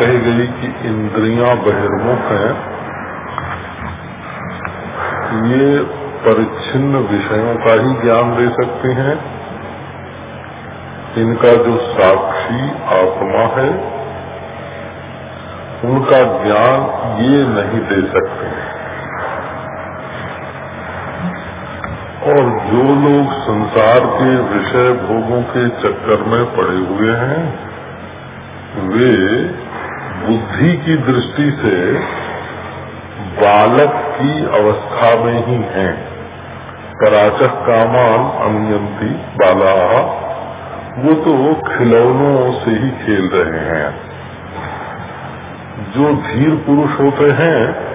कही गई कि इंद्रियाँ बहिर्मुख हैं। ये परिच्छिन्न विषयों का ही ज्ञान दे सकते हैं। इनका जो साक्षी आत्मा है, उनका ज्ञान ये नहीं दे सकते। और जो लोग संसार के विषय भोगों के चक्कर में पड़े हुए हैं, वे बुद्धि की दृष्टि से बालक की अवस्था में ही हैं। पराचक कामान अनियंती बाला। वो तो खिलौनों से ही खेल रहे हैं। जो धीर पुरुष होते हैं,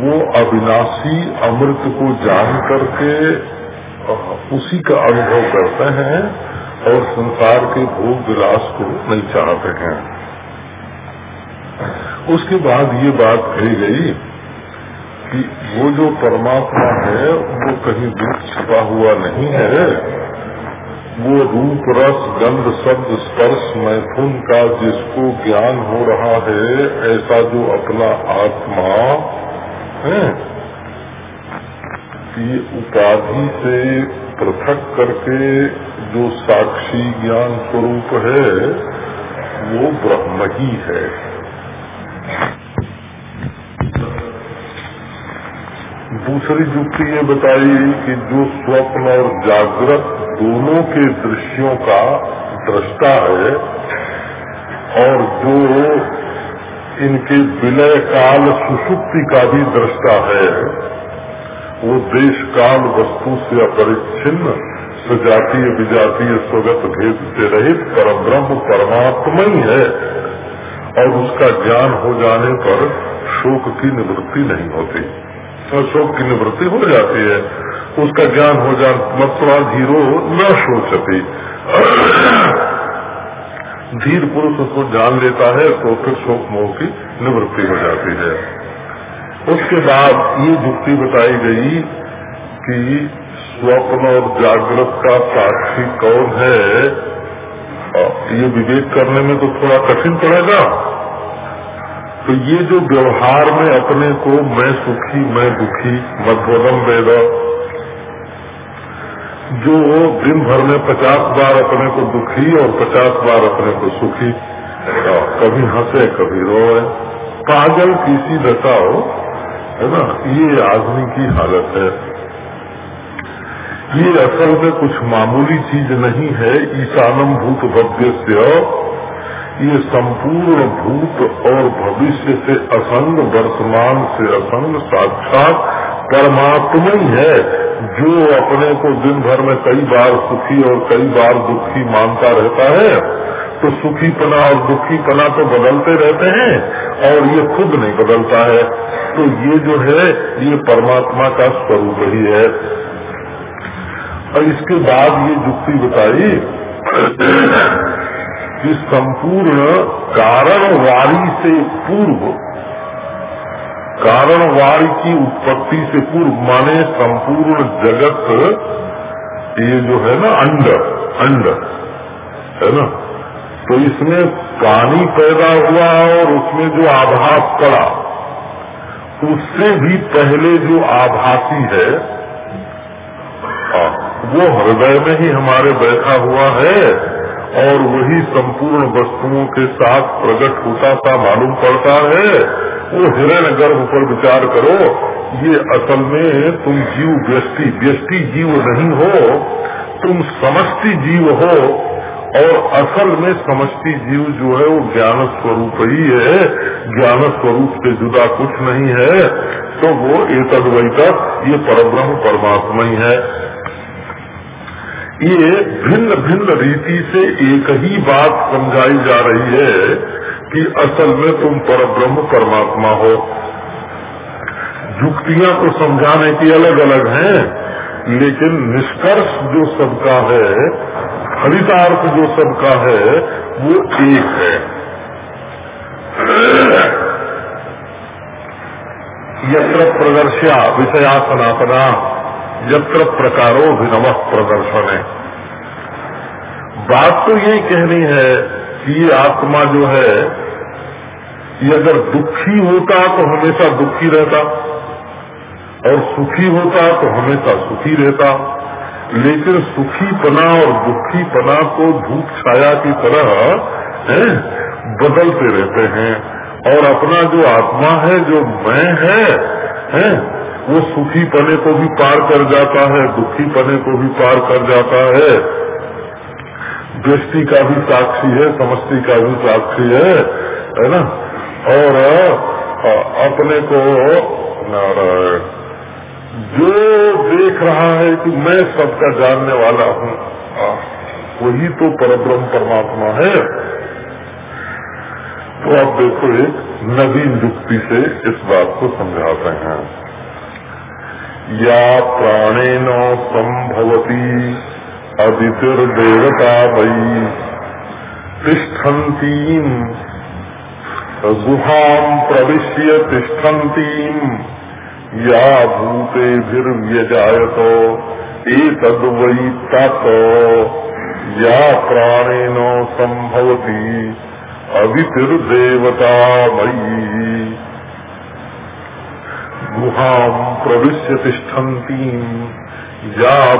वो अविनाशी अमृत को जान करके उसी का अनुभव करते हैं और संसार के भोग विलास को नहीं चाहते हैं। उसके बाद ये बात कही गई कि वो जो परमात्मा है, वो कहीं दूर छिपा हुआ नहीं है। वो रूप, रस, गंध, शब्द, स्पर्श, मैथुन का जिसको ज्ञान हो रहा है, ऐसा जो अपना आत्मा है, कि उपाधि से पृथक करके जो साक्षी ज्ञान स्वरूप है, वो ब्रह्म ही है। दूसरी युक्ति ये बताई कि जो स्वप्न और जागृत दोनों के दृश्यों का दृष्टा है और जो इनके विलय काल सुषुप्ति का भी दृष्टा है, वो देश काल वस्तु से अपरिच्छिन्न सजातीय विजातीय स्वगत भेद से रहित परम ब्रह्म परमात्मा ही है। और उसका ज्ञान हो जाने पर शोक की निवृत्ति नहीं होती। और शोक की निवृत्ति हो जाती है। उसका ज्ञान हो जाने मत्वा धीरो न शोचती। धीर पुरुष उसको जान लेता है तो फिर शोक मोह की निवृत्ति हो जाती है। उसके बाद ये युक्ति बताई गई कि स्वप्न और जागृत का साक्षी कौन है? ये विवेक करने में तो थोड़ा कठिन पड़ेगा। तो ये जो व्यवहार में अपने को मैं सुखी, मैं दुखी मध्वदम वेद, जो दिन भर में पचास बार अपने को दुखी और पचास बार अपने को सुखी कभी हंसे, कभी रोए, पागल किसी दशा हो, है ना? ये आदमी की हालत है। ये असल में कुछ मामूली चीज़ नहीं है, ईशानम भूत भव्य ये संपूर्ण भूत और भविष्य से असंग, वर्तमान से असंग, साक्षात परमात्मा ही है जो अपने को दिन भर में कई बार सुखी और कई बार दुखी मानता रहता है। तो सुखी पना और दुखी पना तो बदलते रहते हैं, और ये खुद नहीं बदलता है। तो ये जो है, ये परमात्मा का स्वरूप ही है। और इसके बाद ये युक्ति बताई कि संपूर्ण कारणवारी से पूर्व कारणवारी की उत्पत्ति से पूर्व, माने संपूर्ण जगत ये जो है ना अंड अंड है ना? तो इसमें पानी पैदा हुआ और उसमें जो आभास पड़ा, उससे भी पहले जो आभासी है वो हृदय में ही हमारे बैठा हुआ है और वही संपूर्ण वस्तुओं के साथ प्रकट होता सा मालूम पड़ता है। वो हिरण गर्भ पर विचार करो, ये असल में तुम जीव व्यष्टि व्यष्टि जीव नहीं हो, तुम समष्टि जीव हो और असल में समष्टि जीव जो है वो ज्ञान स्वरूप ही है। ज्ञान स्वरूप से जुदा कुछ नहीं है। तो वो एक ये परब्रह्म परमात्मा ही है। ये भिन्न भिन्न रीति से एक ही बात समझाई जा रही है कि असल में तुम परब्रह्म परमात्मा हो। युक्तियाँ तो समझाने की अलग अलग हैं, लेकिन निष्कर्ष जो सबका है, फलितार्थ जो सबका है, वो एक है। यत्र प्रदर्शिया विषया सनातना यत्र प्रकारो भिनव प्रदर्शन। है बात तो यही कहनी है कि ये आत्मा जो है ये अगर दुखी होता तो हमेशा दुखी रहता और सुखी होता तो हमेशा सुखी रहता। लेकिन सुखी पना और दुखी पना को धूप छाया की तरह है बदलते रहते हैं। और अपना जो आत्मा है जो मैं है, है वो सुखी पने को भी पार कर जाता है, दुखी पने को भी पार कर जाता है। दृष्टि का भी साक्षी है, समष्टि का भी साक्षी है है ना? और अपने को, नारायण, जो देख रहा है कि मैं सबका जानने वाला हूँ वही तो परब्रह्म परमात्मा है। तो आप देखो एक नवीन युक्ति से इस बात को समझाते हैं। या प्राणेन संभवती, अदितिर्देवता वही तिष्ठन्तीम, गुहाम प्रविश्य तिष्ठन्तीम, या भूतेभिर्व्यजायत एतद्वै तत्। या प्राणेन संभवती अवितिर्देवता मयी गुहां प्रविश्य तिष्ठन्ती, या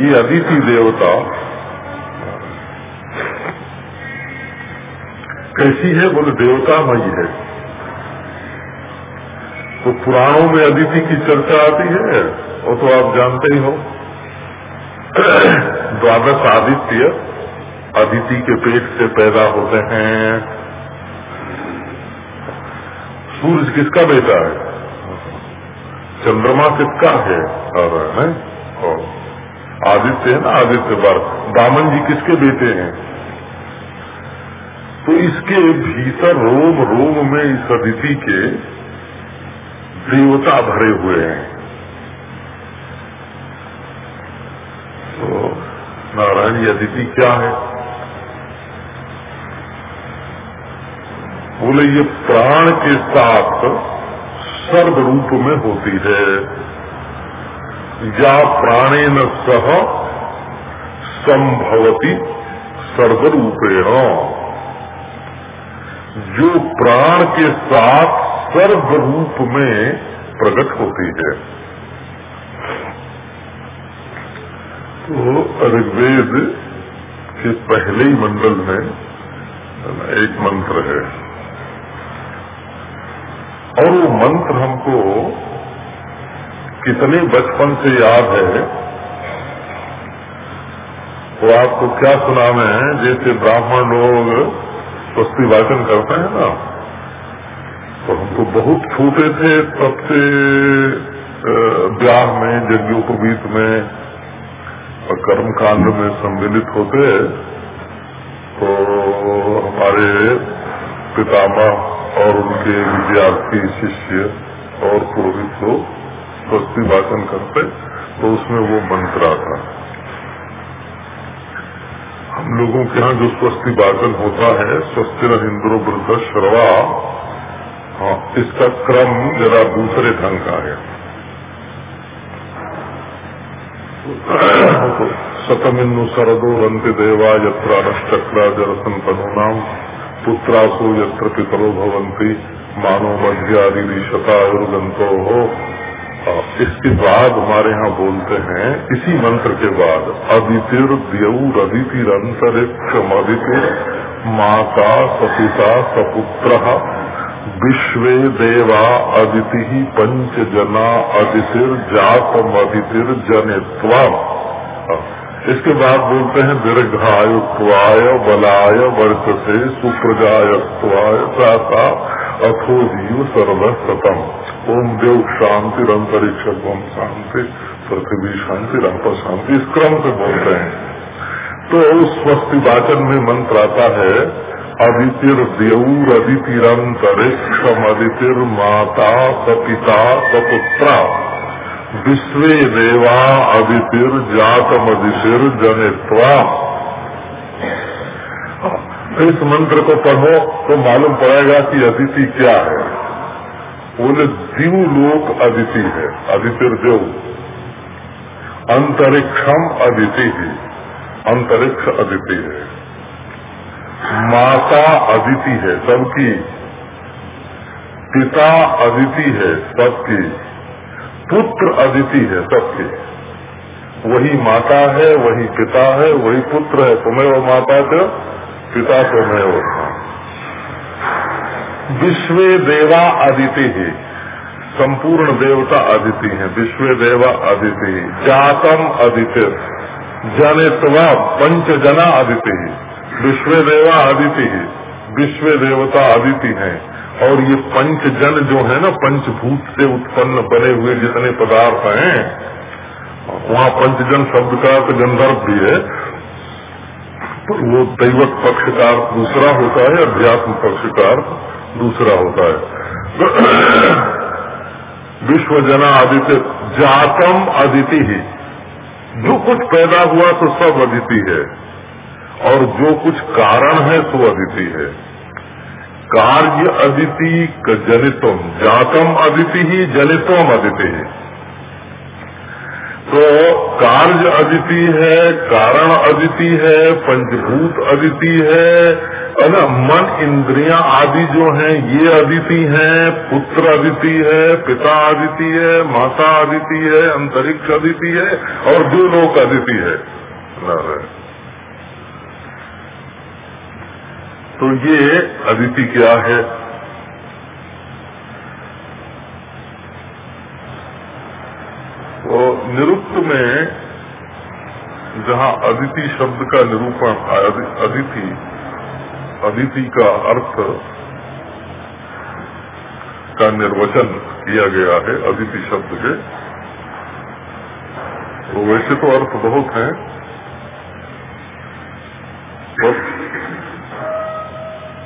ये अदिति देवता, कैसी है बोले देवतामयी है? तो पुराणों में अदिति की चर्चा आती है, वो तो आप जानते ही हो। द्वादश आदित्य अदिति के पेट से पैदा होते हैं। सूरज किसका बेटा है? चंद्रमा किसका है? और, है? आदित्य है ना, आदित्य पर दामन जी किसके बेटे हैं? तो इसके भीतर रोम रोम में इस अदिति के देवता भरे हुए हैं। तो नारायण अदिति क्या है? बोले ये प्राण के साथ सर्व रूप में होती है। या प्राणे न सह संभवती सर्वरूपेण जो प्राण के साथ सर्व रूप में प्रकट होती है। तो ऋग्वेद के पहले ही मंडल में एक मंत्र है। और वो मंत्र हमको कितने बचपन से याद है, वो आपको क्या सुनावे हैं? जैसे ब्राह्मण लोग स्वस्ति वाचन करते हैं ना तो हम तो बहुत छोटे थे तब से ब्याह में यज्ञोपवीत में, और कर्म कांड में सम्मिलित होते तो हमारे पितामह और उनके विद्यार्थी, शिष्य और पुरोहित लोग स्वस्ति भाषण करते तो उसमें वो मंत्र आता। हम लोगों के यहाँ जो स्वस्ति वाचन होता है स्वस्ति इंद्रो वृद्ध श्रवा हाँ इसका क्रम जरा दूसरे ढंग का है। सतमिन्नु सरदो रंति देवा यत्र अनश्चक्रा जरसन तनूनाम पुत्रासु यत्र पितरो भवंती मानो मध्यादि शतायुर्गंतो हो इसके बाद हमारे यहाँ बोलते हैं, इसी मंत्र के बाद अदितिर द्यौर अदितिर अंतरिक्ष अदितिर माता सपिता सपुत्र, विश्व देवा अदिति पंच जना अदितिर जातम अदितिर जनित्वा इसके बाद बोलते हैं दीर्घायुत्वाय बलाय वर्ष से सुप्रजायत्वाय साता अथो जीव सर्व सतम। ओम देव शांति अंतरिक्ष ओम शांति, पृथ्वी शांति, राप शांति, इस क्रम से बोलते हैं। तो उस स्वस्ति वाचन में मंत्र आता है, अदितिर देऊर अदितिरंतरिक्षम अदितिर माता सपिता सपुत्रा विश्व देवा अदितिर जातम अदितिर जनित्वा इस मंत्र को पढ़ो तो मालूम पड़ेगा कि अदिति क्या है। बोले, जीव लोक अदिति है अदितिर देव अंतरिक्षम अदिति ही, अंतरिक्ष अदिति है। माता अदिति है सबकी, पिता अदिति है सबकी। पुत्र अदिति है सबके। वही माता है, वही पिता है, वही पुत्र है तुम्हें वो माता च, पिता तुम्हें विश्व देवा अदिति ही। संपूर्ण देवता अदिति है, विश्व देवा अदिति जातम अदिति। जनित्वा पंच जना अदिति विश्व देवा अदिति ही। विश्व देवता अदिति है। और ये पंच जन जो है ना, पंचभूत से उत्पन्न बने हुए जितने पदार्थ हैं, वहाँ पंचजन शब्द का गंधर्व भी है तो वो दैवत पक्षकार दूसरा होता है, अध्यात्म पक्षकार दूसरा होता है। विश्व जना आदित्य, जातम अदिति ही। जो कुछ पैदा हुआ तो सब अदिति है, और जो कुछ कारण है तो अदिति है। कार्य अदिति जनितम जातम अदिति ही जनितम अदिति ही। तो कार्य अदिति है, कारण अदिति है, पंचभूत अदिति है ना मन इंद्रियाँ आदि जो हैं, ये अदिति हैं, पुत्र अदिति है, पिता अदिति है, माता अदिति है, अंतरिक्ष अदिति है, और दो लोग अदिति है। तो ये अदिति क्या है? तो निरुक्त में जहाँ अदिति शब्द का निरूपण अदिति अदिति का अर्थ का निर्वचन किया गया है अदिति शब्द के। तो वैसे तो अर्थ बहुत हैं।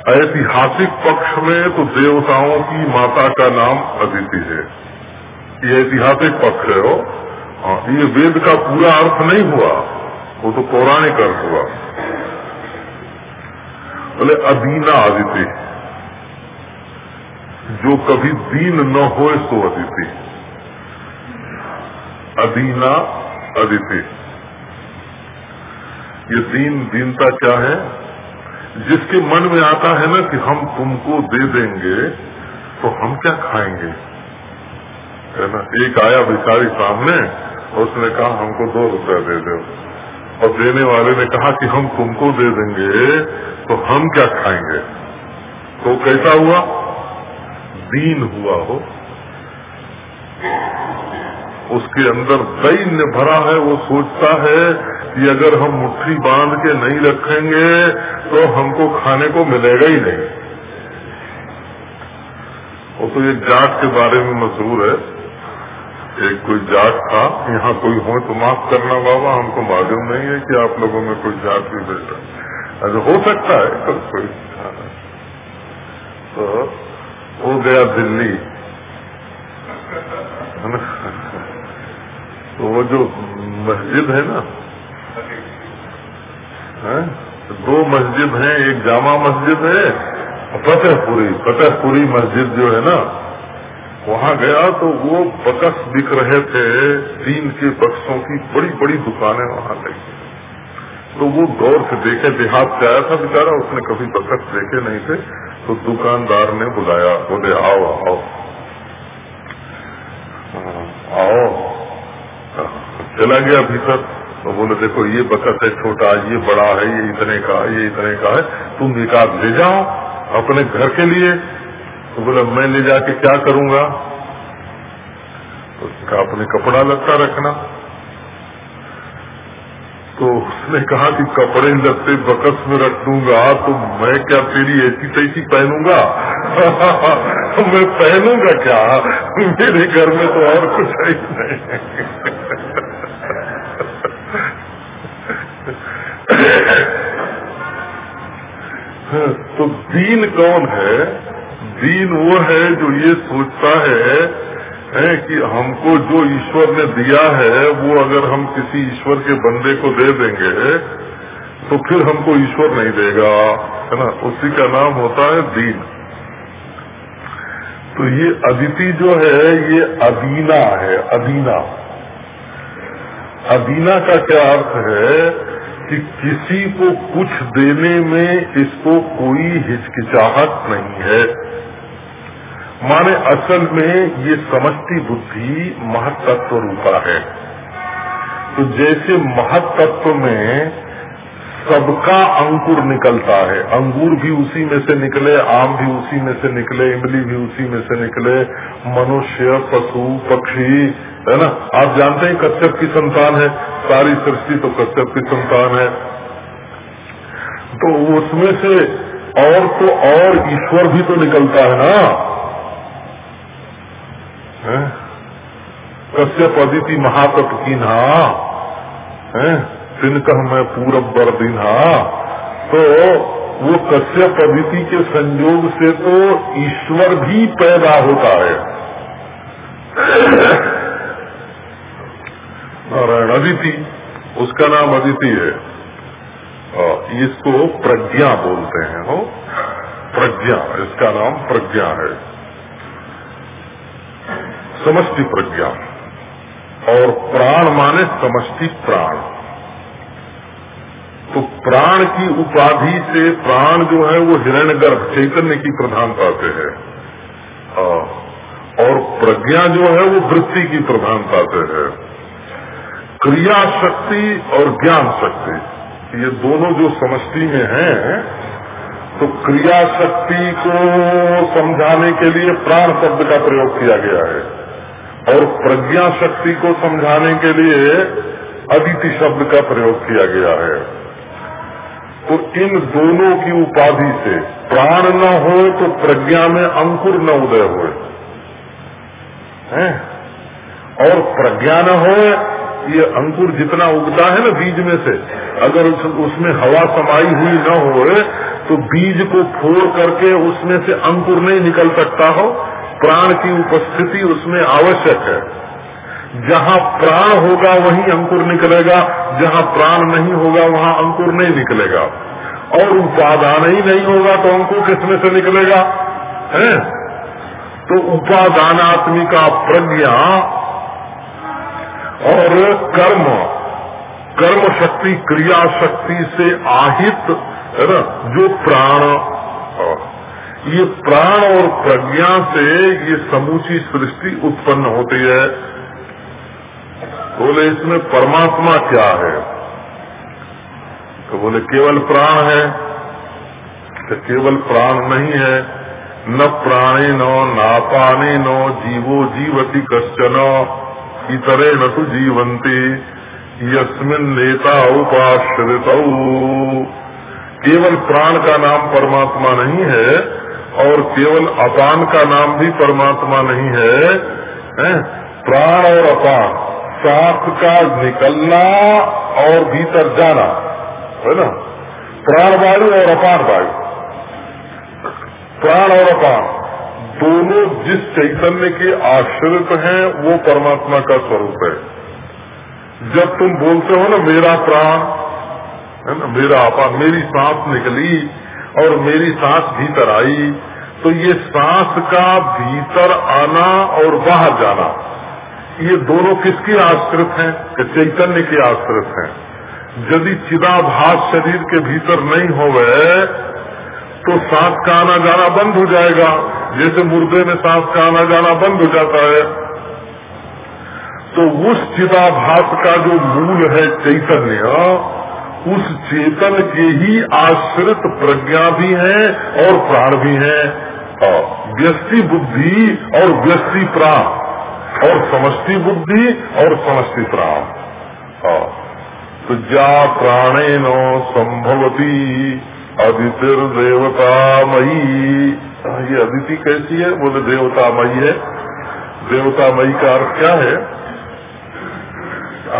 ऐतिहासिक पक्ष में तो देवताओं की माता का नाम अदिति है। ये ऐतिहासिक पक्ष है वो हाँ, ये वेद का पूरा अर्थ नहीं हुआ वो तो पौराणिक अर्थ हुआ। बोले अदीना अदिति। जो कभी दीन न हो सो अदिति। अदीना अदिति। ये दीन दीनता क्या है? जिसके मन में आता है ना कि हम तुमको दे देंगे तो हम क्या खाएँगे? है ना? एक आया भिखारी सामने और उसने कहा, हमको दो रुपया दे दो। और देने वाले ने कहा कि हम तुमको दे देंगे तो हम क्या खाएँगे? तो कैसा हुआ? दीन हुआ हो। उसके अंदर दैन्य भरा है, वो सोचता है कि अगर हम मुट्ठी बाँध के नहीं रखेंगे तो हमको खाने को मिलेगा ही नहीं। वो तो ये जाट के बारे में मशहूर है। एक कोई जाट था, यहाँ कोई हो तो माफ़ करना बाबा, हमको मालूम नहीं है कि आप लोगों में कोई जाट भी बैठा अच्छा हो सकता है कल कोई तो वो गया दिल्ली। तो वो जो मस्जिद है ना है? दो मस्जिद हैं, एक जामा मस्जिद है फतेहपुरी। फतेहपुरी मस्जिद जो है ना, वहाँ गया तो वो बकस बिक रहे थे तीन के बक्सों की बड़ी बड़ी दुकानें वहाँ लगी तो वो गौर से देखे, देहात से आया था बेचारा, उसने कभी बकस देखे नहीं थे तो दुकानदार ने बुलाया, बोले, आओ आओ। आओ। चला गया भीतर। तो बोले, देखो, ये बकस है, छोटा, ये बड़ा है, ये इतने का है, ये इतने का है। तुम आध ले जाओ अपने घर के लिए। तो बोले, मैं ले जाके क्या करूँगा? तो उसका अपने कपड़ा लगता रखना। तो उसने कहा कि, कपड़े लगते बकस में रख दूँगा तो मैं क्या तेरी ऐसी तैसी पहनूँगा? मैं पहनूँगा क्या? मेरे घर में तो और कुछ है ही। तो दीन कौन है? दीन वो है जो ये सोचता है, है कि हमको जो ईश्वर ने दिया है वो अगर हम किसी ईश्वर के बंदे को दे देंगे तो फिर हमको ईश्वर नहीं देगा है ना? उसी का नाम होता है दीन। तो ये अदिति जो है ये अदीना है अदीना। अदीना का क्या अर्थ है? कि किसी को कुछ देने में इसको कोई हिचकिचाहट नहीं है। माने असल में ये समष्टि बुद्धि महत्त्व रूपा है। तो जैसे महत्त्व में सबका अंकुर निकलता है। अंगूर भी उसी में से निकले, आम भी उसी में से निकले, इमली भी उसी में से निकले। मनुष्य, पशु, पक्षी, है ना? आप जानते हैं कश्यप की संतान है? सारी सृष्टि तो कश्यप की संतान है। तो उसमें से और तो और ईश्वर भी तो निकलता है ना? कश्यप अदिति महातप की ना? है? तिनकह मैं पूरब बर दिना तो वो कश्यप अदिति के संयोग से तो ईश्वर भी पैदा होता है। नारायण अदिति, उसका नाम अदिति है, इसको प्रज्ञा बोलते हैं, हो। प्रज्ञा, इसका नाम प्रज्ञा है। समष्टि प्रज्ञा। और प्राण माने समष्टि प्राण। तो प्राण की उपाधि से प्राण जो है वो हिरण्य गर्भ चैतन्य की प्रधानता से है। और प्रज्ञा जो है वो वृत्ति की प्रधानता से है। क्रिया शक्ति और ज्ञान शक्ति, ये दोनों जो समष्टि में हैं तो क्रिया शक्ति को समझाने के लिए प्राण शब्द का प्रयोग किया गया है। और प्रज्ञा शक्ति को समझाने के लिए अदिति शब्द का प्रयोग किया गया है। तो इन दोनों की उपाधि से प्राण न हो तो प्रज्ञा में अंकुर न उदय हो? और प्रज्ञा न हो ये अंकुर जितना उगता है ना बीज में से अगर उस, उसमें हवा समाई हुई न हो तो बीज को फोड़ करके उसमें से अंकुर नहीं निकल सकता हो। प्राण की उपस्थिति उसमें आवश्यक है। जहाँ प्राण होगा वहीं अंकुर निकलेगा, जहाँ प्राण नहीं होगा वहाँ अंकुर नहीं निकलेगा। और उपादान ही नहीं होगा तो अंकुर किसमें से निकलेगा? है? तो उपादानात्मिका प्रज्ञा और कर्म कर्म शक्ति, क्रिया शक्ति से आहित, है ना? जो प्राण ये प्राण और प्रज्ञा से ये समूची सृष्टि उत्पन्न होती है। बोले इसमें परमात्मा क्या है? तो बोले केवल प्राण है। तो केवल प्राण नहीं है। न प्राणी नो नापानी नो जीवो जीवती कश्चन इतरे न तो जीवंती यस्मिन नेता उपाश्रित। केवल प्राण का नाम परमात्मा नहीं है और केवल अपान का नाम भी परमात्मा नहीं है, है? प्राण और अपान। सांस का निकलना और भीतर जाना। है ना? प्राण वायु और अपान वायु। प्राण और अपान। दोनों जिस चैतन्य के आश्रित हैं, वो परमात्मा का स्वरूप है। जब तुम बोलते हो ना, मेरा प्राण, है ना, मेरा अपा मेरी सांस निकली और मेरी सांस भीतर आई तो ये सांस का भीतर आना और बाहर जाना। ये दोनों किसके आश्रित हैं? कि चैतन्य के आश्रित हैं। यदि चिदाभास शरीर के भीतर नहीं होवे तो सांस का आना जाना बंद हो जाएगा। जैसे मुर्दे में सांस का आना जाना बंद हो जाता है। तो उस चिदाभास का जो मूल है चैतन्य, उस चेतन के ही आश्रित प्रज्ञा भी है और प्राण भी है। व्यस्ति बुद्धि और व्यस्ति प्राण। और समष्टि बुद्धि और समष्टि प्राण। तो जा प्राणे नो संभवती अदितिर देवता मई ये अदिति कैसी है? बोले देवता मई है। देवता मई का अर्थ क्या है?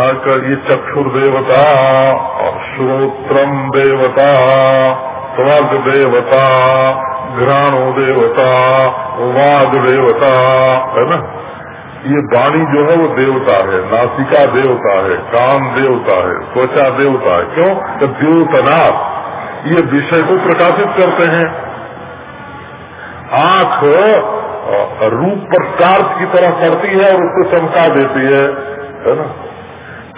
आकर ये चक्षुर देवता, श्रोत्रम देवता, स्वर्ग देवता, घ्राणो देवता, वाग देवता, है ना? ये वाणी जो है वो देवता है, नासिका देवता है, कान देवता है, त्वचा देवता है। क्यों? तो देवतनाथ ये विषय को प्रकाशित करते हैं। आँख रूप पर की तरह पड़ती है और उसको चमका देती है है ना?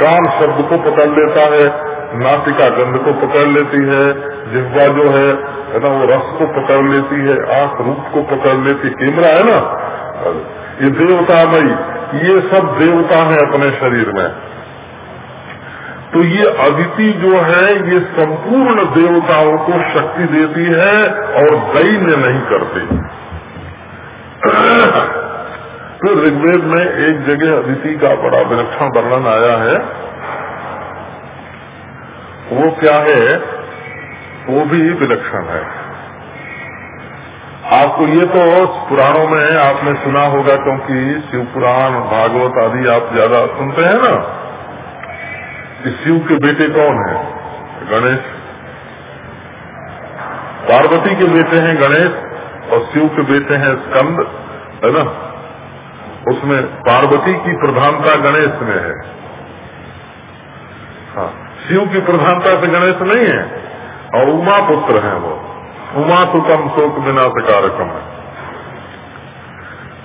कान शब्द को पकड़ लेता है, नासिका गंध को पकड़ लेती है जिसका जो है है ना, वो रस को पकड़ लेती है, आँख रूप को पकड़ लेती कैमरा है ना? ये देवतामयी ये सब देवता है अपने शरीर में। तो ये अदिति जो है, ये संपूर्ण देवताओं को शक्ति देती है और दैन्य नहीं करती। तो ऋग्वेद में एक जगह अदिति का बड़ा विलक्षण वर्णन आया है। वो क्या है? वो भी विलक्षण है। आपको ये तो पुराणों में आपने सुना होगा, क्योंकि शिव पुराण, भागवत आदि आप ज़्यादा सुनते हैं ना। कि शिव के बेटे कौन है? गणेश। पार्वती के बेटे हैं गणेश, और शिव के बेटे हैं स्कंद, है ना? उसमें पार्वती की प्रधानता गणेश में है। हाँ शिव की प्रधानता से गणेश नहीं है, और उमा पुत्र है वो। उमा सुतम शोक विनाश कारकम है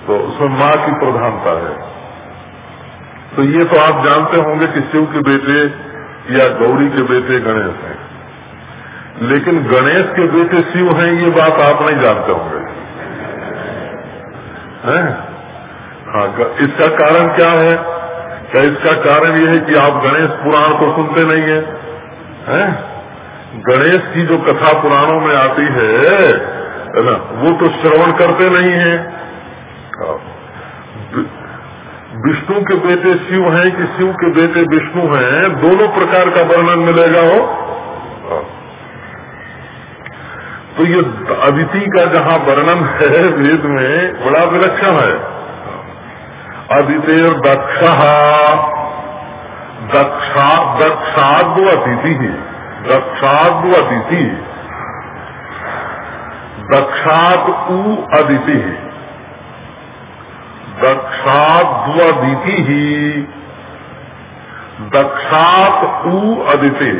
तो उसमें माँ की प्रधानता है। तो ये तो आप जानते होंगे कि शिव के बेटे या गौरी के बेटे गणेश हैं। लेकिन गणेश के बेटे शिव हैं ये बात आप नहीं जानते होंगे। हैं? हाँ इसका कारण क्या है? क्या इसका कारण ये है कि आप गणेश पुराण को सुनते नहीं है, हैं? गणेश की जो कथा पुराणों में आती है है ना, वो तो श्रवण करते नहीं है। विष्णु के बेटे शिव हैं कि शिव के बेटे विष्णु हैं, दोनों प्रकार का वर्णन मिलेगा हो। तो ये अदिति का जहाँ वर्णन है वेद में, बड़ा विलक्षण है। अदितेर दक्ष, दक्षा दक्षाद अतिथि ही दक्षाद अदिति। दक्षात उ अदिति। दक्षाद्वदिति ही दक्षात उ अदिति।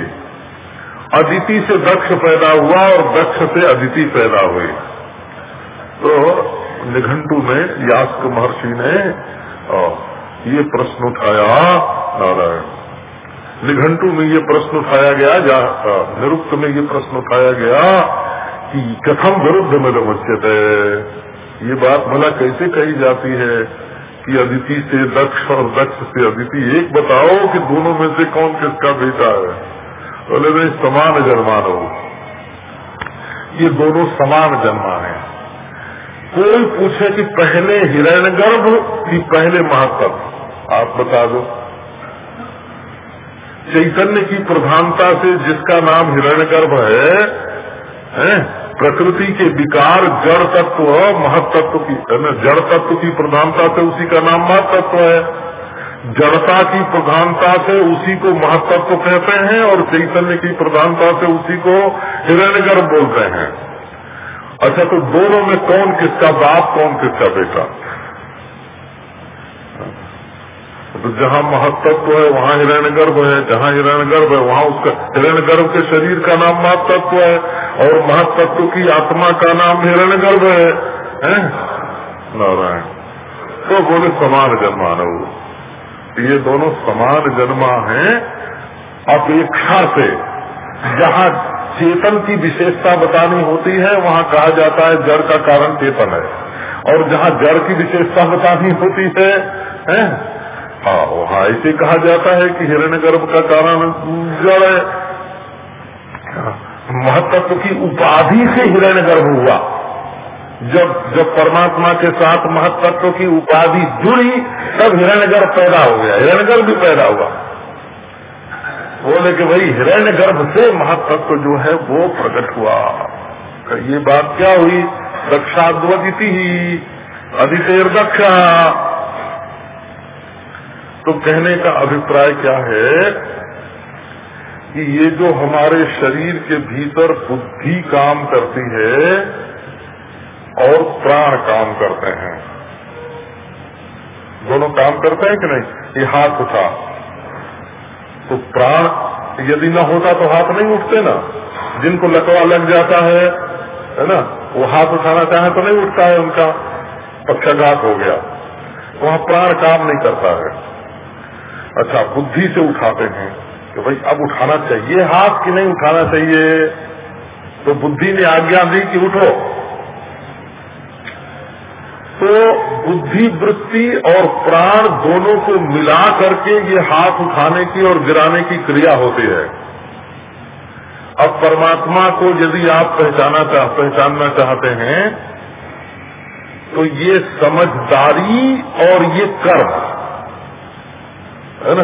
अदिति से दक्ष पैदा हुआ और दक्ष से अदिति पैदा हुई। तो निघंटू में यास्क महर्षि ने ये प्रश्न उठाया नारायण। निघंटू में ये प्रश्न उठाया गया या निरुक्त में ये प्रश्न उठाया गया कि कथम विरुद्ध में मुच्यत ये बात भला कैसे कही जाती है कि अदिति से दक्ष और दक्ष से अदिति, एक बताओ कि दोनों में से कौन किसका बेटा है? बोले तो भाई समान जन्मान। हो ये दोनों समान जन्मा है। कोई पूछे कि पहले हिरण्य गर्भ कि पहले महातत्व आप बता दो। चैतन्य की प्रधानता से जिसका नाम हिरण्यगर्भ है, है प्रकृति के विकार जड़ तत्व महत्त्व की जड़ तत्व की प्रधानता से उसी का नाम महत्त्व है। जड़ता की प्रधानता से उसी को महत्त्व कहते हैं और चैतन्य की प्रधानता से उसी को हिरण्यगर्भ बोलते हैं। अच्छा तो दोनों में कौन किसका बाप कौन किसका बेटा? तो जहाँ महत्व है वहाँ हिरण्य गर्भ है। जहाँ हिरण्य गर्भ है वहाँ उसका हिरण्य गर्भ के शरीर का नाम महत्व है। और महत्व की आत्मा का नाम हिरण गर्भ है, है? नारायण। तो बोले समान जन्मानव ये दोनों समान जन्मा है अपेक्षा से। जहाँ चेतन की विशेषता बतानी होती है वहाँ कहा जाता है जड़ का कारण चेतन है। और जहाँ जड़ की विशेषता बतानी होती है, है? हाँ वहाँ ऐसे कहा जाता है कि हिरण्य गर्भ का कारण जड़ है। महत्व की उपाधि से हिरण्य गर्भ हुआ। जब जब परमात्मा के साथ महत्व की उपाधि जुड़ी, तब हिरण्यगर्भ पैदा हो गया। हिरण्यगर्भ भी पैदा हुआ। बोले कि भाई हिरण्य गर्भ से महत्व जो है, वो प्रकट हुआ। ये बात क्या हुई? दक्षाद्वदिति ही अधिशेर दक्षा तो कहने का अभिप्राय क्या है कि ये जो हमारे शरीर के भीतर बुद्धि काम करती है और प्राण काम करते हैं। दोनों काम करते हैं कि नहीं? ये हाथ उठा। तो प्राण यदि न होता तो हाथ नहीं उठते ना। जिनको लकवा लग जाता है है ना, वो हाथ उठाना चाहे तो नहीं उठता है उनका। पक्षाघात हो गया। वहाँ प्राण काम नहीं करता है। अच्छा बुद्धि से उठाते हैं कि भाई, अब उठाना चाहिए हाथ कि नहीं उठाना चाहिए? तो बुद्धि ने आज्ञा दी कि उठो। तो बुद्धि, वृत्ति और प्राण दोनों को मिला करके ये हाथ उठाने की और गिराने की क्रिया होती है। अब परमात्मा को यदि आप पहचाना चाह, पहचानना चाहते हैं तो ये समझदारी और ये कर्म है ना?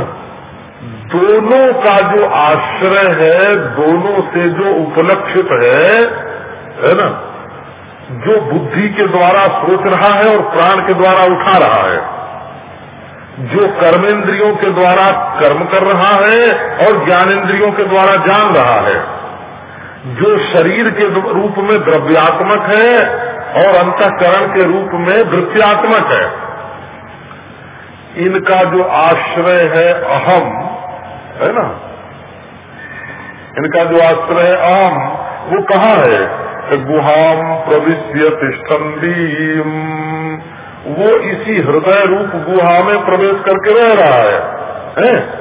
दोनों का जो आश्रय है, दोनों से जो उपलक्षित है है ना? जो बुद्धि के द्वारा सोच रहा है और प्राण के द्वारा उठा रहा है। जो कर्मेंद्रियों के द्वारा कर्म कर रहा है और ज्ञानेन्द्रियों के द्वारा जान रहा है। जो शरीर के रूप में द्रव्यात्मक है और अंतकरण के रूप में वृत्यात्मक है। इनका जो आश्रय है अहम है ना? इनका जो आश्रय है अहम वो कहाँ है? गुहाम प्रविश्य तिष्ठंदी वो इसी हृदय रूप गुहा में प्रवेश करके रह रहा है, है?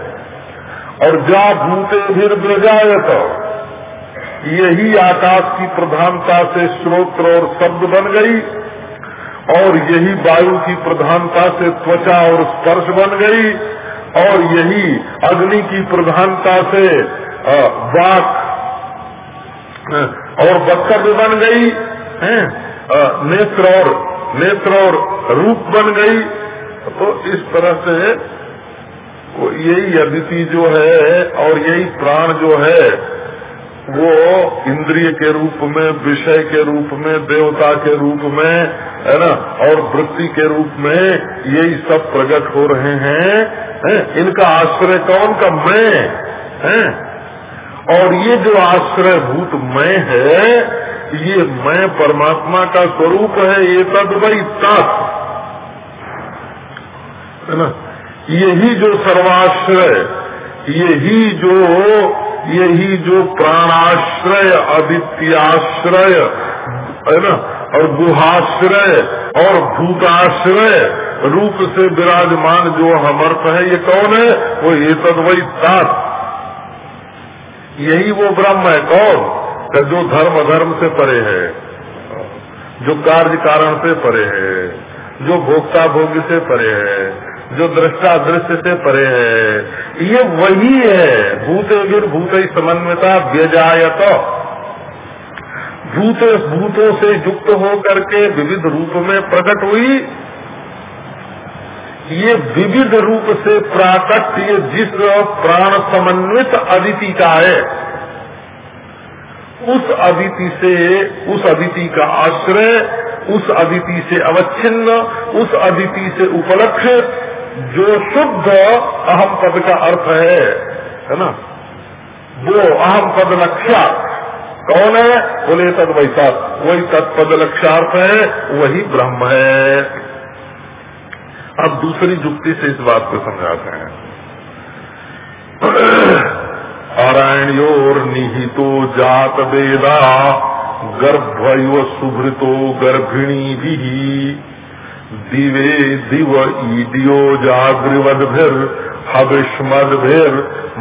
और जा भूते फिर ब्रजाए तो यही आकाश की प्रधानता से श्रोत्र और शब्द बन गई। और यही वायु की प्रधानता से त्वचा और स्पर्श बन गई, और यही अग्नि की प्रधानता से वाक और बक्कर बन गई, है नेत्र और नेत्र और रूप बन गई। तो इस तरह से यही अदिति जो है और यही प्राण जो है वो इंद्रिय के रूप में, विषय के रूप में, देवता के रूप में, है ना, और वृत्ति के रूप में यही सब प्रकट हो रहे हैं, है? इनका आश्रय कौन का? मैं, है? और ये जो आश्रय भूत मैं है, ये मैं परमात्मा का स्वरूप है, ये तद वही तत्। है यही जो सर्वाश्रय यही जो यही जो प्राणाश्रय, अदित्याश्रय, है ना? और गुहाश्रय और भूताश्रय रूप से विराजमान जो हमर्थ है, ये कौन है? वो ये वही तत्। यही वो ब्रह्म है, कौन? जो धर्म अधर्म से परे है, जो कार्य कारण से परे है, जो भोक्ता भोग्य से परे है जो दृष्टा दृश्य से परे है। ये वही है। भूत भूत समन्वयता व्यजायत। भूत, भूतों से युक्त होकर के विविध रूप में प्रकट हुई। ये विविध रूप से प्राकट, ये जिस प्राण समन्वित अदिति का है, उस अदिति से, उस अदिति का आश्रय, उस अदिति से अवच्छिन्न, उस अदिति से उपलक्ष जो शुद्ध अहम पद का अर्थ है है ना? वो अहम पद लक्ष्या। कौन है? बोले, तद वैसा वही तत्पद लक्ष्यार्थ है, वही ब्रह्म है। अब दूसरी जुक्ति से इस बात को समझाते हैं। नारायण अरण्योर निहितो जात वेदा गर्भ सुभृतो गर्भिणी भी दिवे दिव ईडियो जागृवद्भिर हविष्मद्भिर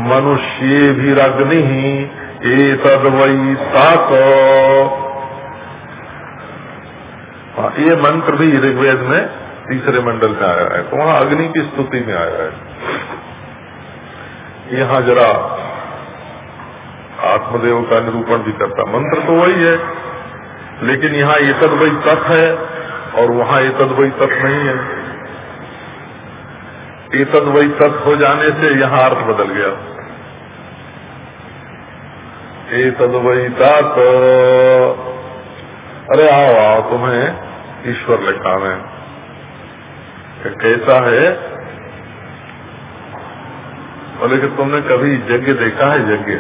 मनुष्य भी रग्नि तद वही हाँ, ये मंत्र भी ऋग्वेद में तीसरे मंडल में आया है तो वहाँ अग्नि की स्तुति में आया है। यहाँ जरा आत्मदेव का निरूपण भी करता मंत्र तो वही है लेकिन यहाँ ये तद वही तत् है और वहाँ तद वही तत् नहीं है। तद वही तत् हो जाने से यहाँ अर्थ बदल गया। ये तद वही तत्। अरे आओ आओ, तुम्हें ईश्वर लिखा है। कैसा है? बोले कि तुमने कभी यज्ञ देखा है यज्ञ?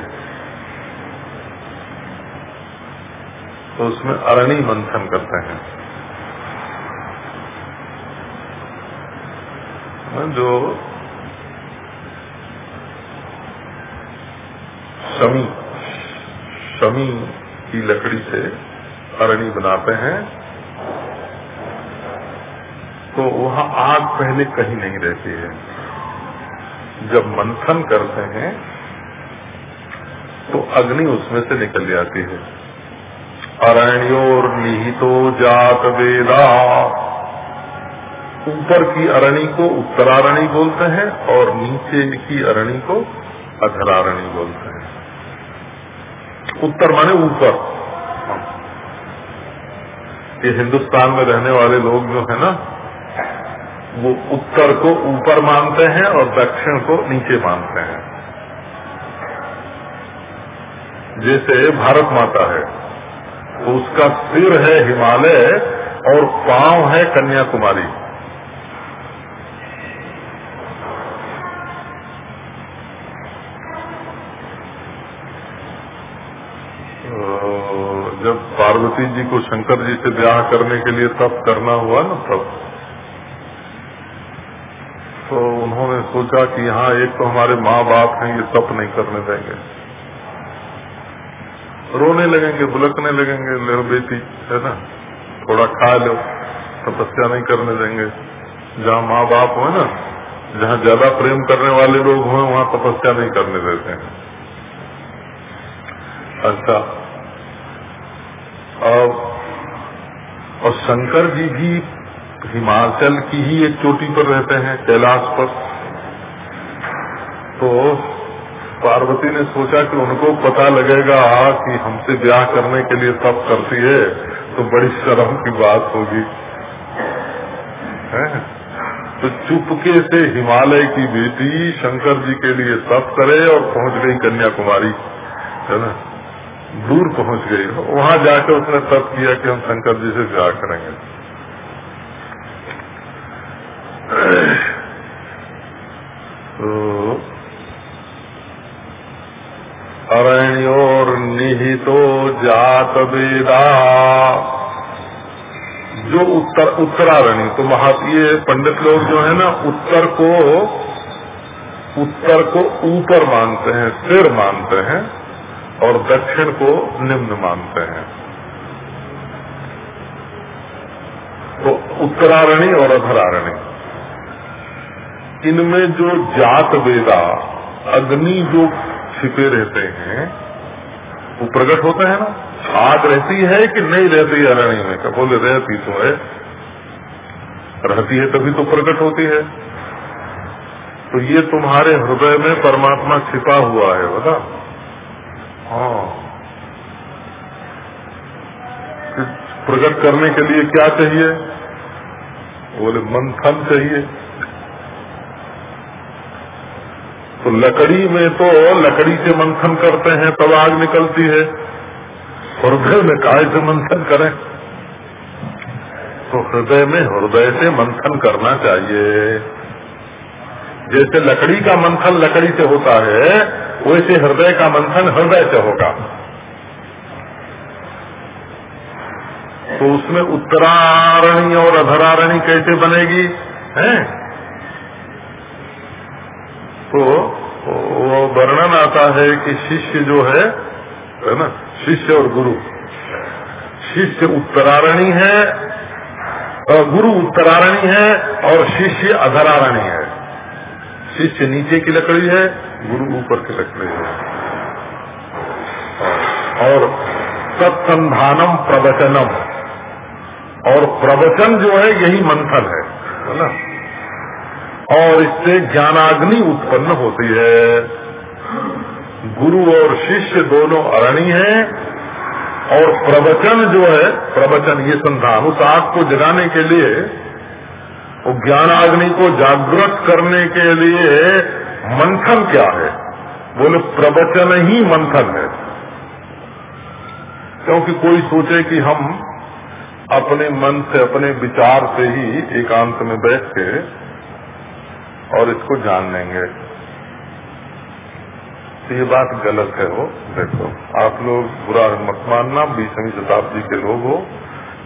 तो उसमें अरणी मंथन करते हैं। जो शमी शमी की लकड़ी से अरणी बनाते हैं तो वहाँ आग पहले कहीं नहीं रहती है। जब मंथन करते हैं तो अग्नि उसमें से निकल जाती है। अरण्योर निहितो जात वेदा। ऊपर की अरणी को उत्तरारणी बोलते हैं और नीचे की अरणी को अधरारणी बोलते हैं। उत्तर माने ऊपर। ये हिंदुस्तान में रहने वाले लोग जो है ना, वो उत्तर को ऊपर मानते हैं और दक्षिण को नीचे मानते हैं। जैसे भारत माता है, उसका सिर है हिमालय और पाँव है कन्याकुमारी जब पार्वती जी को शंकर जी से ब्याह करने के लिए तप करना हुआ ना तब तो उन्होंने सोचा कि यहाँ एक तो हमारे माँ बाप हैं, ये तप नहीं करने देंगे। रोने लगेंगे बुलकने लगेंगे, ले बेटी, है ना? थोड़ा खा लो, तपस्या नहीं करने देंगे। जहाँ माँ बाप हो ना, जहाँ ज़्यादा प्रेम करने वाले लोग हों, वहाँ तपस्या नहीं करने देते हैं। अच्छा और, और शंकर जी भी हिमाचल की ही एक चोटी पर रहते हैं, कैलाश पर। तो पार्वती ने सोचा कि उनको पता लगेगा कि हमसे ब्याह करने के लिए तप करती है तो बड़ी शर्म की बात होगी। तो चुपके से हिमालय की बेटी शंकर जी के लिए तप करे और पहुँच गई कन्याकुमारी, है ना? दूर पहुँच गई हो, वहाँ जाकर उसने तप किया कि हम शंकर जी से विवाह करेंगे। तो अरण्योर निहितो जात वेदा। जो उत्तर, उत्तरारण्य तो महा पंडित लोग जो है ना, उत्तर को उत्तर को ऊपर मानते हैं, सिर मानते हैं। और दक्षिण को निम्न मानते हैं। तो उत्तरारणी और अधरारणी। इनमें जो जात वेदा, अग्नि जो छिपे रहते हैं, वो प्रकट होते हैं ना? आग रहती है कि नहीं रहती अरण्य में? क्या बोले, रहती तो है। रहती है तभी तो प्रकट होती है। तो ये तुम्हारे हृदय में परमात्मा छिपा हुआ है, बता हाँ प्रकट करने के लिए क्या चाहिए? बोले, मंथन चाहिए। तो लकड़ी में तो लकड़ी से मंथन करते हैं, तब आग निकलती है। हृदय में काय से मंथन करें? तो हृदय में हृदय से मंथन करना चाहिए। जैसे लकड़ी का मंथन लकड़ी से होता है, वैसे हृदय का मंथन हृदय से होगा। तो उसमें उत्तरारणी और अधरारणी कैसे बनेगी? हैं? तो वो वर्णन आता है कि शिष्य जो है है ना, शिष्य और गुरु। शिष्य उत्तरारणी है गुरु उत्तरारणी है और शिष्य अधरारणी है। शिष्य नीचे की लकड़ी है, गुरु ऊपर की लकड़ी है। और सत्संधानम प्रवचनम। और प्रवचन जो है, यही मंथन है ना? और इससे ज्ञानाग्नि उत्पन्न होती है। गुरु और शिष्य दोनों अरणी हैं, और प्रवचन जो है, प्रवचन ये संधान उस आग को जगाने के लिए ज्ञानाग्नि को जागृत करने के लिए मंथन क्या है? बोले प्रवचन ही मंथन है। क्योंकि कोई सोचे कि हम अपने मन से, अपने विचार से ही एकांत में बैठ के और इसको जान लेंगे। तो ये बात गलत है वो, देखो। आप लोग बुरा मत मानना, बीसवीं शताब्दी के लोग हो,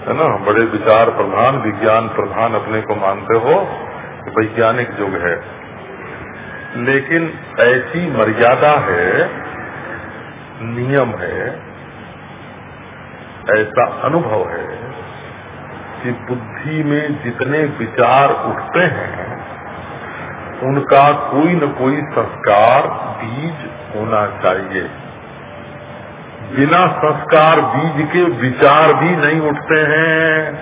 है ना? बड़े विचार प्रधान, विज्ञान प्रधान अपने को मानते हो वैज्ञानिक युग है। लेकिन ऐसी मर्यादा है, नियम है, ऐसा अनुभव है। कि बुद्धि में जितने विचार उठते हैं, उनका कोई न कोई संस्कार बीज होना चाहिए। बिना संस्कार बीज के विचार भी नहीं उठते हैं।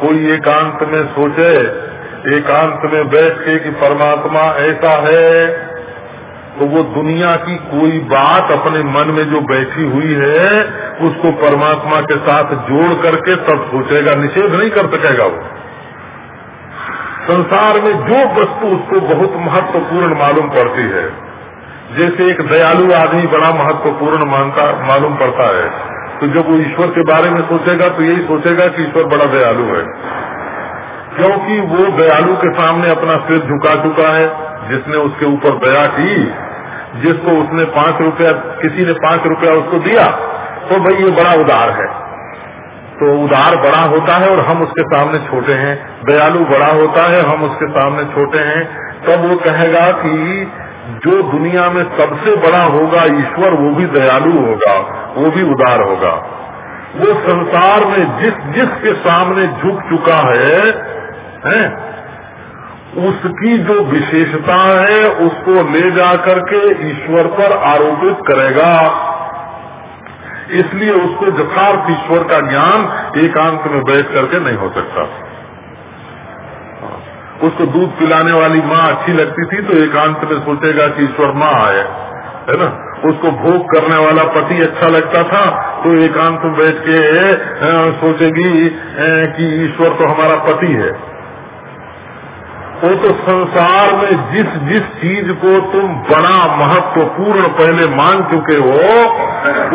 कोई एकांत में सोचे, एकांत में बैठ के कि परमात्मा ऐसा है तो वो दुनिया की कोई बात अपने मन में जो बैठी हुई है, उसको परमात्मा के साथ जोड़ करके तब सोचेगा, निषेध नहीं कर सकेगा वो। संसार में जो वस्तु उसको बहुत महत्वपूर्ण मालूम पड़ती है। जैसे एक दयालु आदमी बड़ा महत्वपूर्ण मानता, मालूम पड़ता है। तो जब वो ईश्वर के बारे में सोचेगा तो यही सोचेगा कि ईश्वर बड़ा दयालु है। क्योंकि वो दयालु के सामने अपना सिर झुका चुका है, जिसने उसके ऊपर दया की जिसको उसने पाँच रुपया किसी ने पाँच रुपया उसको दिया तो भाई ये बड़ा उदार है। तो उदार बड़ा होता है और हम उसके सामने छोटे हैं। दयालु बड़ा होता है हम उसके सामने छोटे हैं। तब वो कहेगा कि जो दुनिया में सबसे बड़ा होगा ईश्वर वो भी दयालु होगा वो भी उदार होगा। वो संसार में जिस जिसके सामने झुक चुका है, है उसकी जो विशेषता है, उसको ले जा करके ईश्वर पर आरोपित करेगा। इसलिए उसको यथार्थ ईश्वर का ज्ञान एकांत में बैठ करके नहीं हो सकता। उसको दूध पिलाने वाली माँ अच्छी लगती थी तो एकांत में सोचेगा कि ईश्वर माँ आए है ना? उसको भोग करने वाला पति अच्छा लगता था तो एकांत में बैठ के सोचेगी कि ईश्वर तो हमारा पति है। वो तो संसार में जिस जिस चीज़ को तुम बड़ा महत्वपूर्ण पहले मान चुके हो,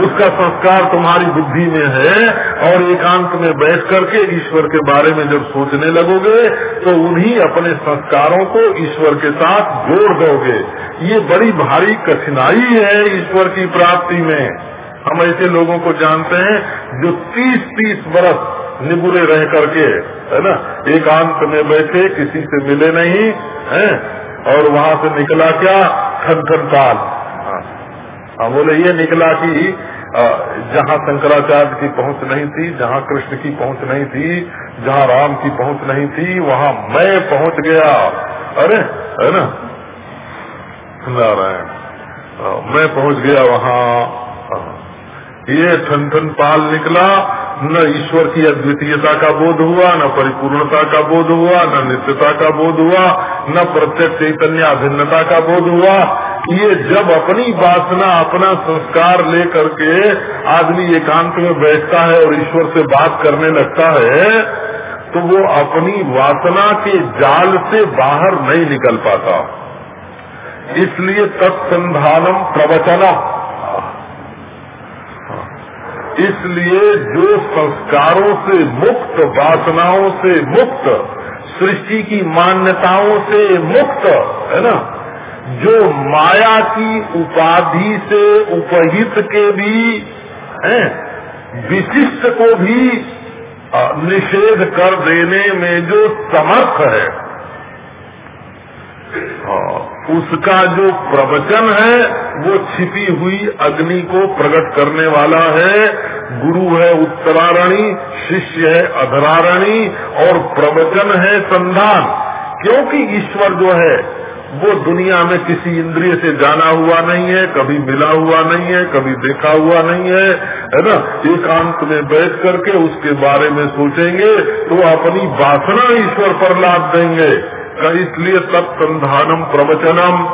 उसका संस्कार तुम्हारी बुद्धि में है और एकांत में बैठ करके ईश्वर के बारे में जब सोचने लगोगे तो उन्हीं अपने संस्कारों को ईश्वर के साथ जोड़ दोगे। ये बड़ी भारी कठिनाई है ईश्वर की प्राप्ति में। हम ऐसे लोगों को जानते हैं जो तीस तीस बरस निबुरे रह करके है ना एकांत में बैठे किसी से मिले नहीं है और वहाँ से निकला क्या? खन खन काल। हाँ, हाँ बोले ये निकला कि जहाँ शंकराचार्य की पहुँच नहीं थी जहाँ कृष्ण की पहुँच नहीं थी जहाँ राम की पहुँच नहीं थी वहाँ मैं पहुँच गया। अरे है ना? नारायण। मैं पहुँच गया वहाँ। हाँ, ये ठन ठन पाल निकला न ईश्वर की अद्वितीयता का बोध हुआ, न परिपूर्णता का बोध हुआ, न नित्यता का बोध हुआ, न प्रत्यक्ष चैतन्य अभिन्नता का बोध हुआ। ये जब अपनी वासना, अपना संस्कार लेकर के आदमी एकांत में बैठता है और ईश्वर से बात करने लगता है तो वो अपनी वासना के जाल से बाहर नहीं निकल पाता। इसलिए तत्संधानम प्रवचनम। इसलिए जो संस्कारों से मुक्त, वासनाओं से मुक्त, सृष्टि की मान्यताओं से मुक्त, है ना? जो माया की उपाधि से उपहित के भी, हैं, विशिष्ट को भी निषेध कर देने में जो समर्थ है। हाँ। उसका जो प्रवचन है, वो छिपी हुई अग्नि को प्रकट करने वाला है। गुरु है उत्तरारणी, शिष्य है अधरारणी, और प्रवचन है संधान। क्योंकि ईश्वर जो है, वो दुनिया में किसी इंद्रिय से जाना हुआ नहीं है, कभी मिला हुआ नहीं है, कभी देखा हुआ नहीं है है ना? एकांत में बैठ करके उसके बारे में सोचेंगे तो अपनी वासना ईश्वर पर लाद देंगे। इसलिए तत्संधानम प्रवचनम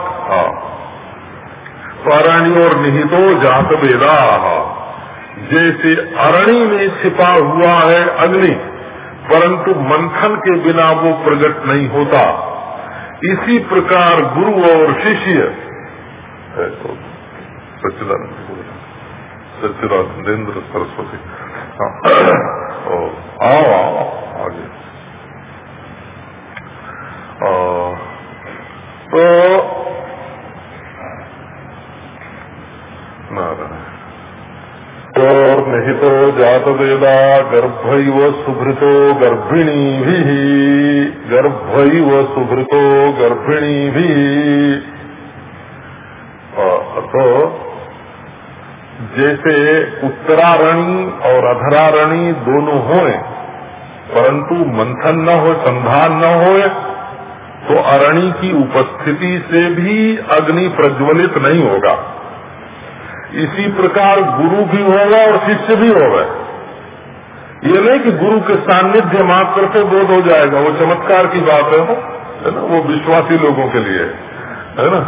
अरण्य और निहितो जात वेदा जैसे अरणी में छिपा हुआ है अग्नि, परंतु मंथन के बिना वो प्रकट नहीं होता। इसी प्रकार गुरु और शिष्य। तो सच्चिदानंद सच्चिदानंदेन्द्र सरस्वती। हाँ। आओ आओ, आगे। तो जात वेदा गर्भ सुभृतो गर्भिणी भी गर्भ सुभृतो गर्भिणी भी तो जैसे उत्तरारणी और अधरारणी दोनों होए, परंतु मंथन न हो संधान न होए तो अरणी की उपस्थिति से भी अग्नि प्रज्वलित नहीं होगा। इसी प्रकार गुरु भी होगा और शिष्य भी होगा। ये नहीं कि गुरु के सान्निध्य मात्र से बोध हो जाएगा, वो चमत्कार की बात है है ना, वो विश्वासी लोगों के लिए, है ना।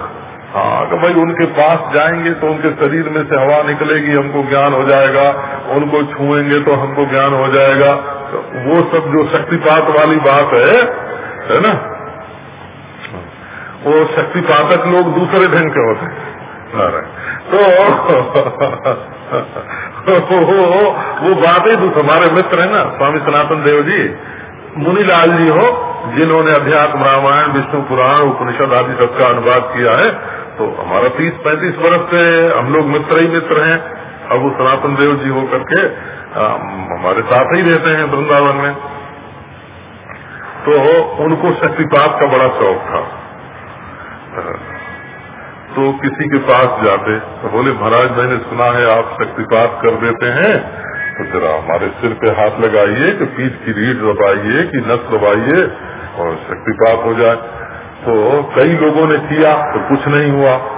हाँ तो भाई उनके पास जाएँगे तो उनके शरीर में से हवा निकलेगी, हमको ज्ञान हो जाएगा, उनको छुएँगे तो हमको ज्ञान हो जाएगा। तो वो सब जो शक्तिपात वाली बात है है ना वो शक्ति पातक लोग दूसरे ढंग के होते हैं। तो वो बात ही दूसरे हमारे मित्र है ना, स्वामी सनातन देव जी, मुनीलाल जी हो, जिन्होंने अध्यात्म रामायण, विष्णु पुराण, उपनिषद आदि सबका अनुवाद किया है तो हमारा तीस पैंतीस वर्ष से हम लोग मित्र ही मित्र हैं। अब वो सनातन देव जी हो करके हमारे साथ ही रहते हैं वृंदावन में। तो उनको शक्तिपात का बड़ा शौक था। तो किसी के पास जाते तो बोले, महाराज, मैंने सुना है आप शक्तिपात कर देते हैं। तो जरा हमारे सिर पे हाथ लगाइए कि पीठ की रीढ़ दबाइए कि नस दबाइए और शक्तिपात हो जाए। तो कई लोगों ने किया तो कुछ नहीं हुआ। अब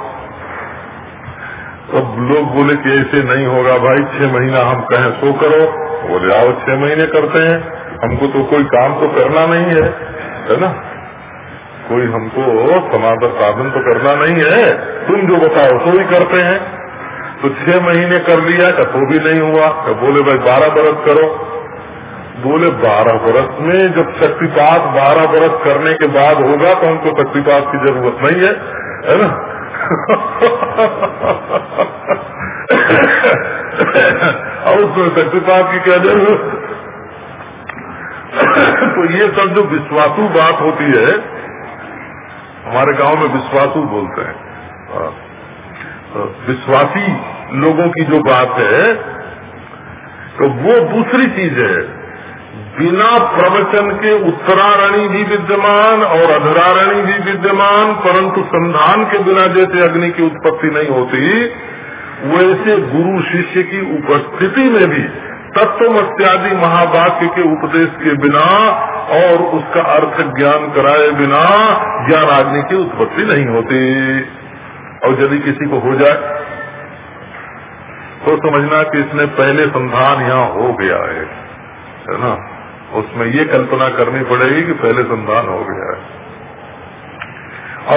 तो लोग बोले कि ऐसे नहीं होगा भाई, छह महीना हम कहें सो करो। बोले, आओ छह महीने करते हैं, हमको तो कोई काम तो करना नहीं है। है ना? कोई हमको समाधान साधन तो करना नहीं है। तुम जो बताओ तो ही करते हैं। तो छह महीने कर लिया का तो भी नहीं हुआ। तो बोले, भाई, बारह बरस करो। बोले, बारह बरस में जब शक्तिपात बारह बरस करने के बाद होगा तो हमको शक्तिपात की ज़रूरत नहीं है। है ना? और उसमें शक्तिपात की क्या ज़रूरत? तो ये सब जो विश्वासु बात होती है हमारे गाँव में विश्वासु बोलते हैं। विश्वासी लोगों की जो बात है तो वो दूसरी चीज़ है। बिना प्रवचन के उत्तरारणी भी विद्यमान और अधरारणी भी विद्यमान, परंतु संधान के बिना जैसे अग्नि की उत्पत्ति नहीं होती, वैसे गुरु शिष्य की उपस्थिति में भी तत्व इत्यादि महावाक्य के उपदेश के बिना और उसका अर्थ ज्ञान कराए बिना ज्ञान आदमी की उत्पत्ति नहीं होती। और यदि किसी को हो जाए तो समझना कि इसने पहले संधान यहाँ हो गया है है ना? उसमें ये कल्पना करनी पड़ेगी कि पहले संधान हो गया है।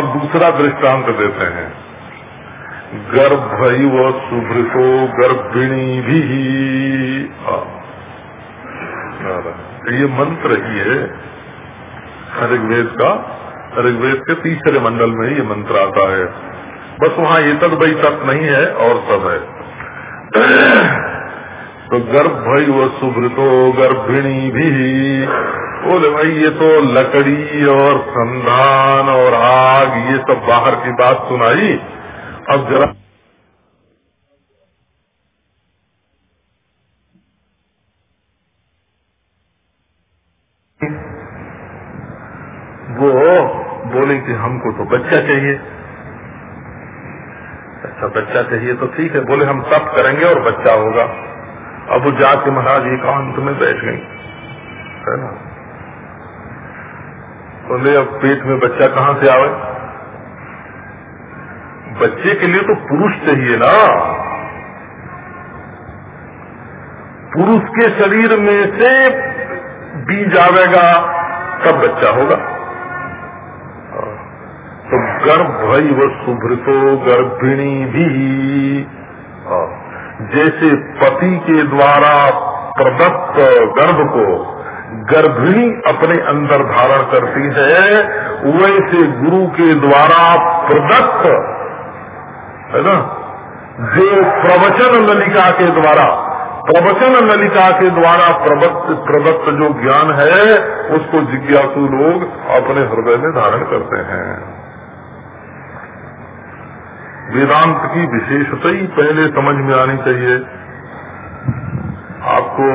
अब दूसरा दृष्टांत देते हैं। गर्भ सुभृतो गर्भिणी भी हाँ। ये मंत्र ही है, ऋग्वेद का। ऋग्वेद के तीसरे मंडल में ये मंत्र आता है। बस वहाँ ये तक भाई तक नहीं है, और सब है। तो गर्भ व सुभृतो गर्भिणी भी बोले भाई, ये तो लकड़ी और संधान और आग, ये सब बाहर की बात सुनाई। अब जरा वो बोले कि हमको तो बच्चा चाहिए। अच्छा बच्चा चाहिए तो ठीक है, बोले हम तप करेंगे और बच्चा होगा। अब वो जाके महाराज एकांत में बैठ गई, है ना? बोले, अब पेट में बच्चा कहाँ से आवे? बच्चे के लिए तो पुरुष चाहिए ना। पुरुष के शरीर में से बीज आवेगा, तब बच्चा होगा। तो गर्भ वो सुभृतो गर्भिणी भी, जैसे पति के द्वारा प्रदत्त गर्भ को गर्भिणी अपने अंदर धारण करती है, वैसे गुरु के द्वारा प्रदत्त है ना? जो प्रवचन नलिका के द्वारा, प्रवचन नलिका के द्वारा प्रदत्त जो ज्ञान है, उसको जिज्ञासु लोग अपने हृदय में धारण करते हैं। वेदांत की विशेषता ही पहले समझ में आनी चाहिए। आपको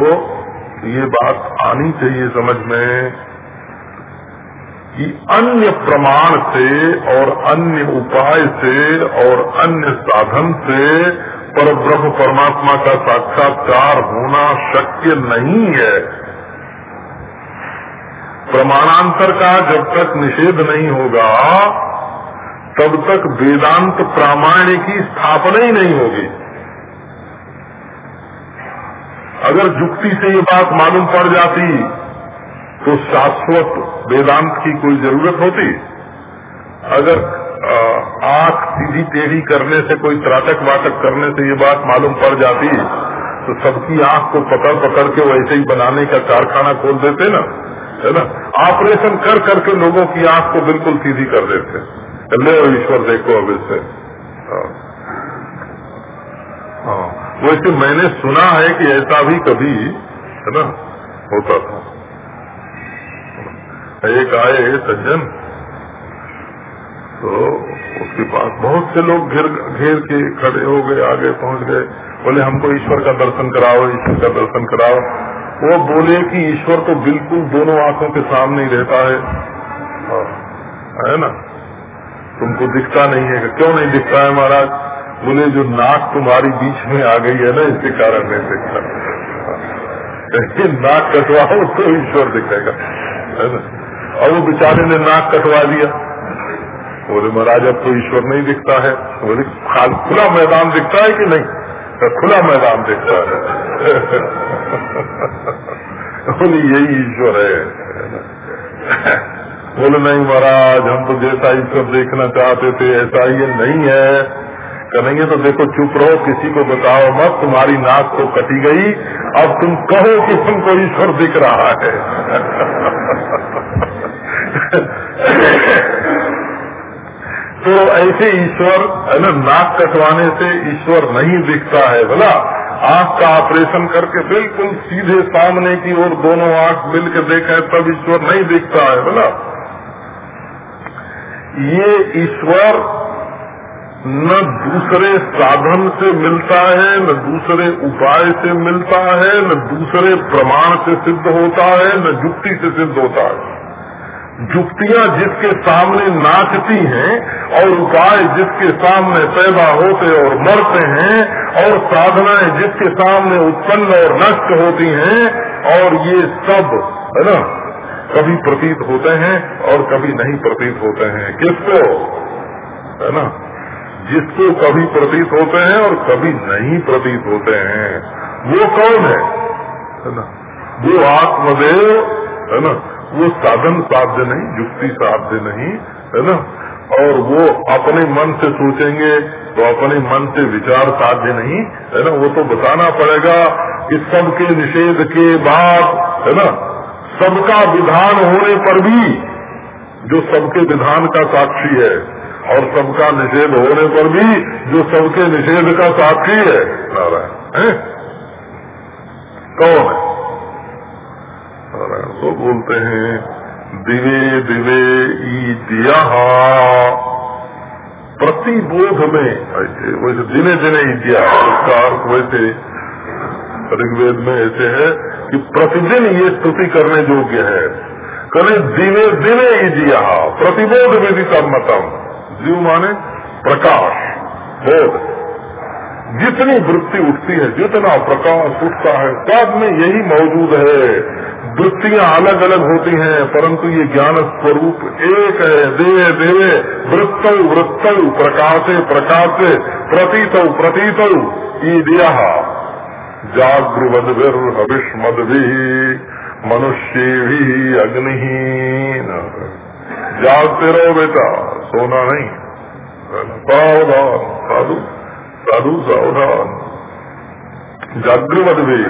ये बात आनी चाहिए समझ में। कि अन्य प्रमाण से और अन्य उपाय से और अन्य साधन से पर ब्रह्म परमात्मा का साक्षात्कार होना शक्य नहीं है। प्रमाणांतर का जब तक निषेध नहीं होगा, तब तक वेदांत प्रामाण्य की स्थापना ही नहीं होगी। अगर जुक्ति से ये बात मालूम पड़ जाती तो शाश्वत वेदांत की कोई ज़रूरत होती? अगर आँख सीधी टेढ़ी करने से, कोई त्राटक वाटक करने से ये बात मालूम पड़ जाती तो सबकी आँख को पकड़ पकड़ के वैसे ही बनाने का कारखाना खोल देते ना, है ना? ऑपरेशन कर करके लोगों की आँख को बिल्कुल सीधी कर देते। ले ईश्वर, देखो अब इससे वैसे मैंने सुना है कि ऐसा भी कभी, है ना, होता था। एक आए सज्जन। तो उसके पास बहुत से लोग घेर घेर के खड़े हो गए आगे पहुँच गए। बोले हमको ईश्वर का दर्शन कराओ ईश्वर का दर्शन कराओ। वो बोले कि ईश्वर तो बिल्कुल दोनों आँखों के सामने ही रहता है। हाँ, है ना? तुमको दिखता नहीं है क्यों नहीं दिखता है महाराज? बोले जो नाक तुम्हारी बीच में आ गई है ना इसके कारण नहीं दिखता। नाक कटवाओ तो ईश्वर दिखेगा। है ना? और वो बेचारे ने नाक कटवा दिया। बोले, महाराज, अब तो ईश्वर नहीं दिखता है। बोले, खाल, खुला मैदान दिखता है कि नहीं? तो खुला मैदान दिखता है। बोले, यही ईश्वर है। बोले, नहीं महाराज, हम तो जैसा ईश्वर देखना चाहते थे, ऐसा ये नहीं है। कहेंगे तो देखो, चुप रहो, किसी को बताओ मत, तुम्हारी नाक तो कटी गई। अब तुम कहो कि तुमको ईश्वर दिख रहा है। तो ऐसे ईश्वर है नाक कटवाने से ईश्वर नहीं दिखता है बोला आँख का ऑपरेशन करके बिल्कुल सीधे सामने की ओर दोनों आँख मिलकर देखे, तब ईश्वर नहीं दिखता है बोला ये ईश्वर न दूसरे साधन से मिलता है, न दूसरे उपाय से मिलता है, न दूसरे प्रमाण से सिद्ध होता है, न जुक्ति से सिद्ध होता है। जुक्तियाँ जिसके सामने नाचती हैं और उपाय जिसके सामने पैदा होते और मरते हैं और साधनाएँ जिसके सामने उत्पन्न और नष्ट होती हैं और ये सब, है ना, कभी प्रतीत होते हैं और कभी नहीं प्रतीत होते हैं। किसको? है ना, जिसको कभी प्रतीत होते हैं और कभी नहीं प्रतीत होते हैं। वो कौन है? ना, वो आत्मदेव, है ना वो साधन साध्य नहीं, युक्ति साध्य नहीं, है ना? और वो अपने मन से सोचेंगे तो अपने मन से विचार साध्य नहीं, है ना? वो तो बताना पड़ेगा कि सबके निषेध के बाद, है ना? सबका विधान होने पर भी जो सबके विधान का साक्षी है, और सबका निषेध होने पर भी जो सबके निषेध का साक्षी है, नारायण कौन है? नारायण तो बोलते हैं, दिवे दिवे ई दिया प्रतिबोध में वैसे दिने दिने ही दिया उसका अर्थ वैसे ऋग्वेद में ऐसे है कि प्रतिदिन ये स्तुति करने योग्य है। कले दिने दिने इजिया प्रतिबोध विधि सम्मतम। जीव माने प्रकाश, बोध। जितनी वृत्ति उठती है, जितना प्रकाश उठता है सब में यही मौजूद है। वृत्तियाँ अलग अलग होती हैं, परंतु ये ज्ञान स्वरूप एक है देवे देवे वृत्त वृत्त, प्रकाशे प्रकाशे, प्रतीत प्रतीत दिया जागृवद्भिर भी मनुष्य भी अग्नि जागते रहो बेटा, सोना नहीं। सावधान, साधु साधु सावधान। जागृवद भी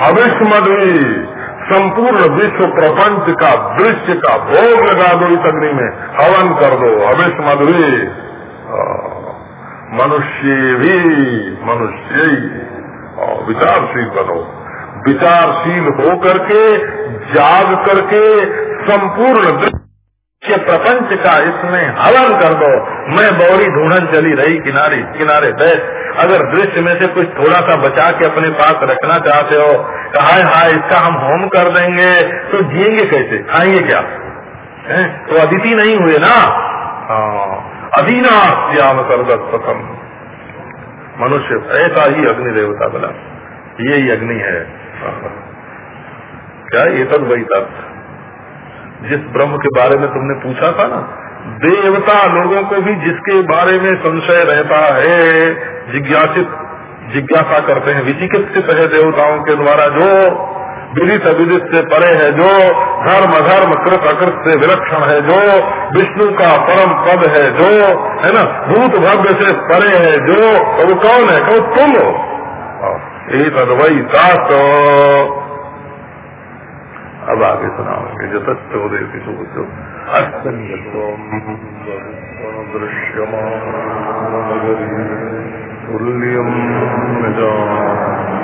हविष्मद भी संपूर्ण विश्व प्रपंच का दृश्य का भोग लगा दो इस अग्नि में। हवन कर दो हविष मधुरी मनुष्य भी, मनुष्य विचारशील बनो। विचारशील हो करके जाग करके, संपूर्ण के प्रपंच का इसमें हवन कर दो। मैं बौरी ढूंढन चली रही किनारे किनारे बैठ। अगर दृश्य में से कुछ थोड़ा सा बचा के अपने पास रखना चाहते हो तो हाय इसका हम होम कर देंगे। तो जिएँगे कैसे? खाएँगे क्या? है? तो अदिति नहीं हुए ना? अधीना श्याम सर्वत प्रथम मनुष्य, ऐसा ही अग्नि देवता बना। ये ही अग्नि है। क्या? ये तद वही तत्व। जिस ब्रह्म के बारे में तुमने पूछा था ना, देवता लोगों को भी जिसके बारे में संशय रहता है, जिज्ञासित, जिज्ञासा करते हैं। विचिकित्सित है देवताओं के द्वारा जो, विदित अविदित से परे है जो, धर्म अधर्म, कृत अकृत से विलक्षण है जो, विष्णु का परम पद है जो, है ना, भूत भव्य से परे है जो तो कौन है? कहो तुम हो। एक अद्वई ताक अब आगे सुनाओगे। जतोदय सोचो दृश्यमान तुल्यम